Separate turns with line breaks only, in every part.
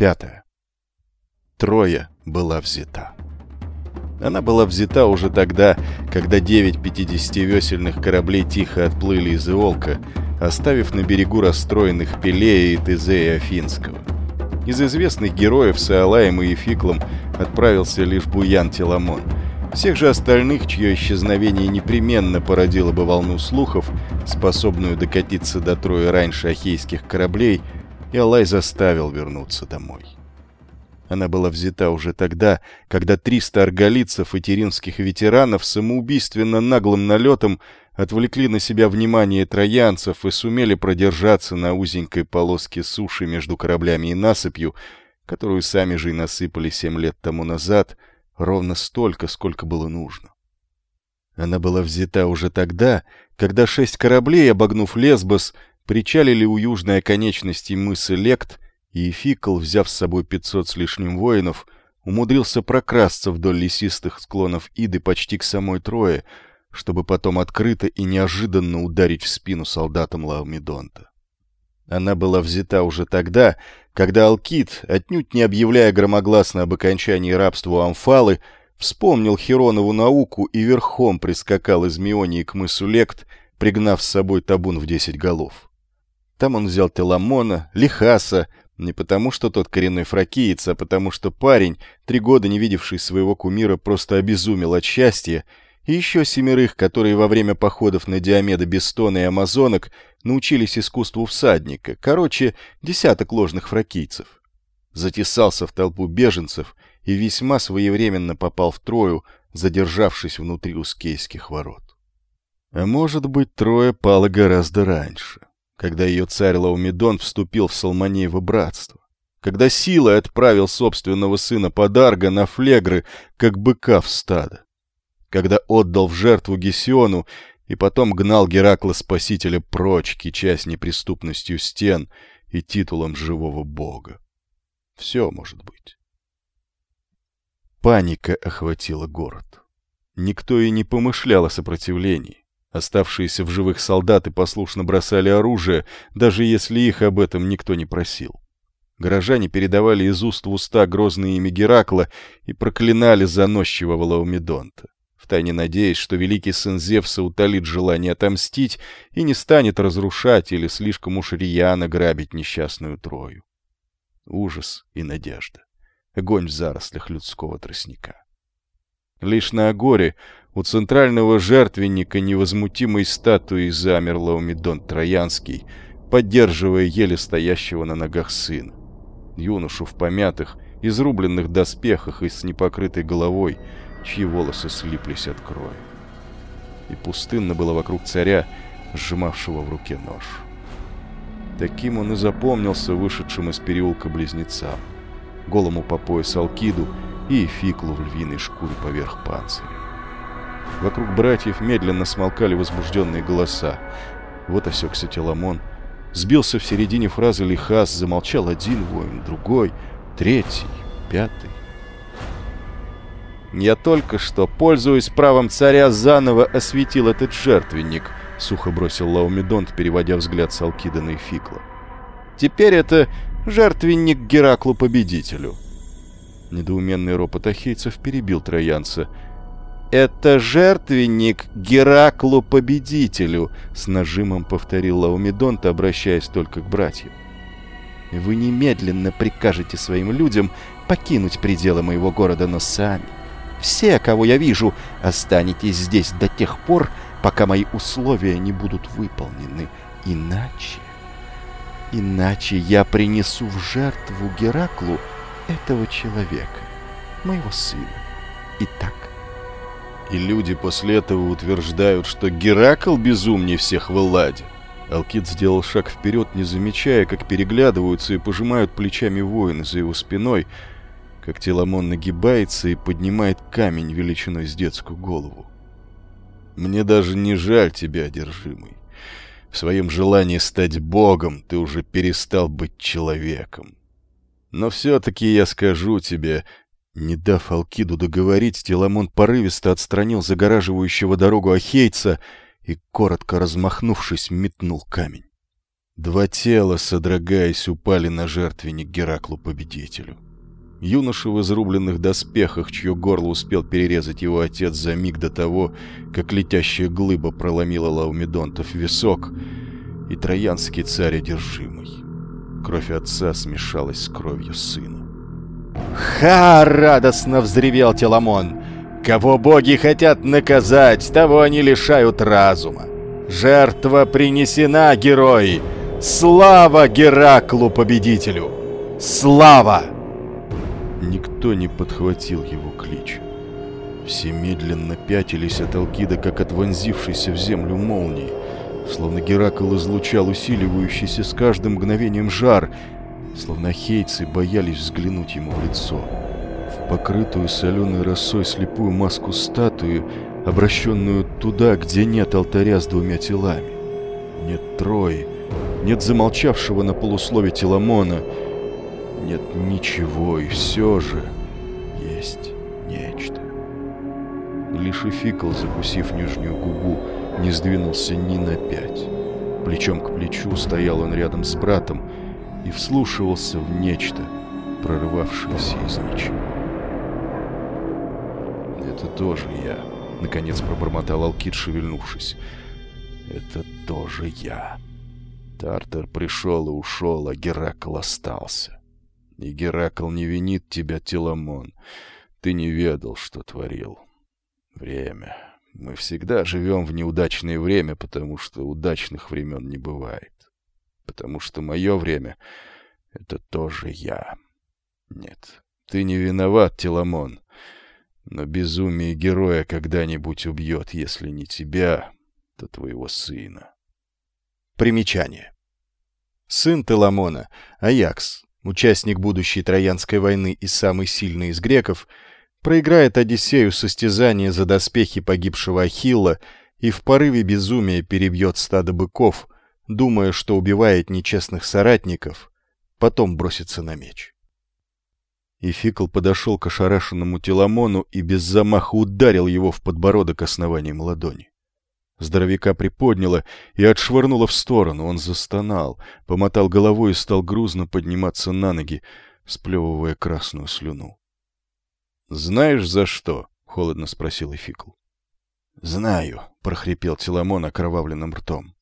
Пятое. Троя была взята. Она была взята уже тогда, когда девять 50-весельных кораблей тихо отплыли из Иолка, оставив на берегу расстроенных Пелея и Тезея Афинского. Из известных героев с Аалаем и Эфиклом отправился лишь Буян Теламон. Всех же остальных, чье исчезновение непременно породило бы волну слухов, способную докатиться до Троя раньше ахейских кораблей, Иолай заставил вернуться домой. Она была взята уже тогда, когда 300 арголицев и теринских ветеранов самоубийственно наглым налетом отвлекли на себя внимание троянцев и сумели продержаться на узенькой полоске суши между кораблями и насыпью, которую сами же и насыпали семь лет тому назад, ровно столько, сколько было нужно. Она была взята уже тогда, когда шесть кораблей, обогнув Лесбос, причалили у южной оконечности мыса Лект и Фикл, взяв с собой пятьсот с лишним воинов, умудрился прокрасться вдоль лесистых склонов Иды почти к самой Трое, чтобы потом открыто и неожиданно ударить в спину солдатам Лаомедонта. Она была взята уже тогда, когда Алкид, отнюдь не объявляя громогласно об окончании рабства Амфалы, вспомнил Херонову науку и верхом прискакал из Мионии к мысу Лект, пригнав с собой табун в десять голов. Там он взял Теламона, Лихаса, не потому, что тот коренной фракиец, а потому, что парень, три года не видевший своего кумира, просто обезумел от счастья, и еще семерых, которые во время походов на Диомеда Бестона и Амазонок научились искусству всадника, короче, десяток ложных фракийцев. Затесался в толпу беженцев и весьма своевременно попал в Трою, задержавшись внутри ускейских ворот. А может быть, Троя пала гораздо раньше когда ее царь Лаумедон вступил в Салманеево братство, когда силой отправил собственного сына Подарга на флегры, как быка в стадо, когда отдал в жертву Гесиону и потом гнал Геракла Спасителя прочь, кичась неприступностью стен и титулом живого бога. Все может быть. Паника охватила город. Никто и не помышлял о сопротивлении. Оставшиеся в живых солдаты послушно бросали оружие, даже если их об этом никто не просил. Горожане передавали из уст в уста грозные имя Геракла и проклинали заносчивого Лаумедонта, втайне надеясь, что великий сын Зевса утолит желание отомстить и не станет разрушать или слишком уж рьяно грабить несчастную Трою. Ужас и надежда. Огонь в зарослях людского тростника. Лишь на Агоре у центрального жертвенника невозмутимой статуи замер Лаумедон Троянский, поддерживая еле стоящего на ногах сына. Юношу в помятых, изрубленных доспехах и с непокрытой головой, чьи волосы слиплись от крови. И пустынно было вокруг царя, сжимавшего в руке нож. Таким он и запомнился вышедшим из переулка близнецам, голому по пояс Алкиду и фиклу в львиной шкуре поверх панциря. Вокруг братьев медленно смолкали возбужденные голоса. Вот осекся Теламон. Сбился в середине фразы Лихас, замолчал один воин, другой, третий, пятый. «Я только что, пользуясь правом царя, заново осветил этот жертвенник», — сухо бросил Лаумедонт, переводя взгляд с Алкида на Эфикла. «Теперь это жертвенник Гераклу-победителю». Недоуменный ропот ахейцев перебил троянца — «Это жертвенник Гераклу-победителю», — с нажимом повторил Лаумедонт, обращаясь только к братьям. «Вы немедленно прикажете своим людям покинуть пределы моего города, но сами, все, кого я вижу, останетесь здесь до тех пор, пока мои условия не будут выполнены. Иначе... Иначе я принесу в жертву Гераклу этого человека, моего сына. Итак, и люди после этого утверждают, что Геракл безумнее всех в Элладе. Алкид сделал шаг вперед, не замечая, как переглядываются и пожимают плечами воины за его спиной, как Теламон нагибается и поднимает камень величиной с детскую голову. «Мне даже не жаль тебя, одержимый. В своем желании стать богом ты уже перестал быть человеком. Но все-таки я скажу тебе, не дав Алкиду договорить, Теламон порывисто отстранил загораживающего дорогу Ахейца и, коротко размахнувшись, метнул камень. Два тела, содрогаясь, упали на жертвенник Гераклу-победителю. Юноша в изрубленных доспехах, чье горло успел перерезать его отец за миг до того, как летящая глыба проломила Лаумедонтов висок, и троянский царь одержимый. Кровь отца смешалась с кровью сына.
«Ха!» — радостно взревел Теламон. «Кого боги хотят наказать, того они лишают разума. Жертва принесена, герои! Слава Гераклу-победителю! Слава!»
Никто не подхватил его клич. Все медленно пятились от Алкида, как от вонзившейся в землю молнии, словно Геракл излучал усиливающийся с каждым мгновением жар, словно хейцы боялись взглянуть ему в лицо. В покрытую соленой росой слепую маску статуи, обращенную туда, где нет алтаря с двумя телами. Нет Трои, нет замолчавшего на полуслове Теламона, нет ничего, и все же есть нечто. Лишь и Фикл, закусив нижнюю губу, не сдвинулся ни на пять. Плечом к плечу стоял он рядом с братом и вслушивался в нечто, прорывавшееся из ничего. «Это тоже я», — наконец пробормотал Алкид, шевельнувшись. «Это тоже я». Тартар пришел и ушел, а Геракл остался. И Геракл не винит тебя, Теламон. Ты не ведал, что творил. Время. Мы всегда живем в неудачное время, потому что удачных времен не бывает. Потому что мое время — это тоже я. Нет, ты не виноват, Теламон. Но безумие героя когда-нибудь убьет, если не тебя, то твоего сына.
Примечание. Сын Теламона, Аякс, участник будущей Троянской войны и самый сильный из греков, проиграет Одиссею состязание за доспехи погибшего Ахилла и в порыве безумия перебьет стадо быков, думая, что убивает нечестных соратников, потом бросится на меч. И Фикл подошел к ошарашенному Теламону и без замаха ударил его в подбородок основанием ладони. Здоровяка приподняло и отшвырнуло в сторону. Он застонал, помотал головой и стал грузно подниматься на ноги, сплевывая красную слюну. «Знаешь, за что?» — холодно спросил Эфикл.
«Знаю», — прохрипел Теламон окровавленным ртом.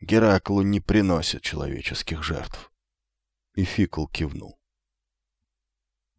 «Гераклу не приносят человеческих жертв».
Эфикл кивнул.